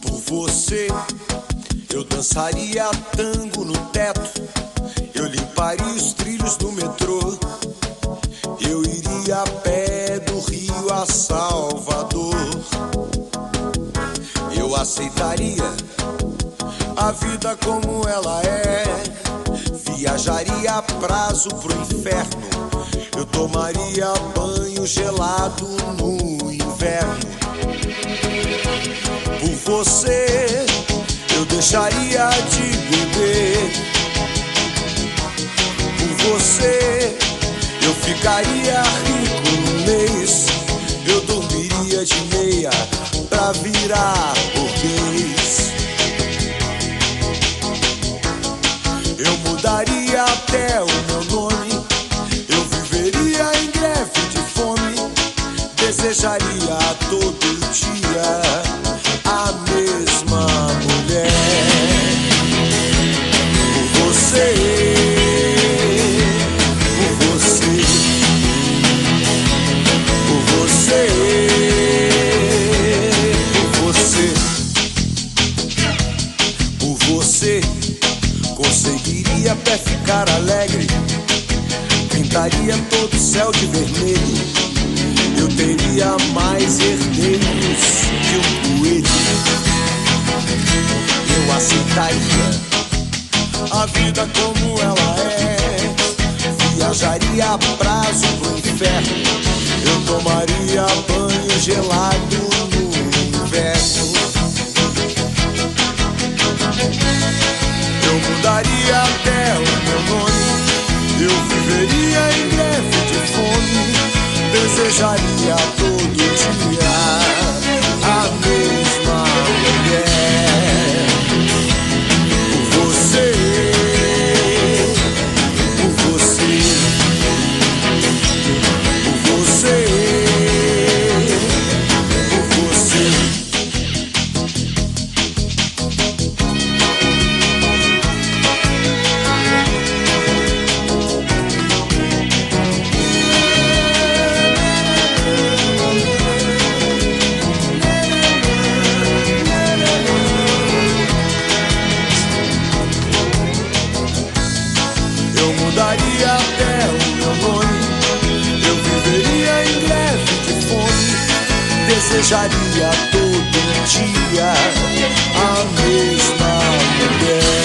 Por você, eu dançaria tango no teto. Eu limparia os trilhos do metrô. Eu iria a pé do Rio a Salvador. Eu aceitaria a vida como ela é. Viajaria a prazo pro inferno. Eu tomaria banho gelado no inverno. Por você, eu deixaria de beber. Por você, eu ficaria rico no mês. Eu dormiria de meia pra virar burguês. Desejaria todo dia a mesma mulher. Por você, por você, por você, por você, por você. Conseguiria até ficar alegre. Pintaria todo o céu de vermelho. Eu teria mais herdeiros que um coelho. Eu aceitaria a vida como ela é. Viajaria a prazo pro inferno. Eu tomaria banho gelado no inverno. Desejaria todo dia a mesma mulher.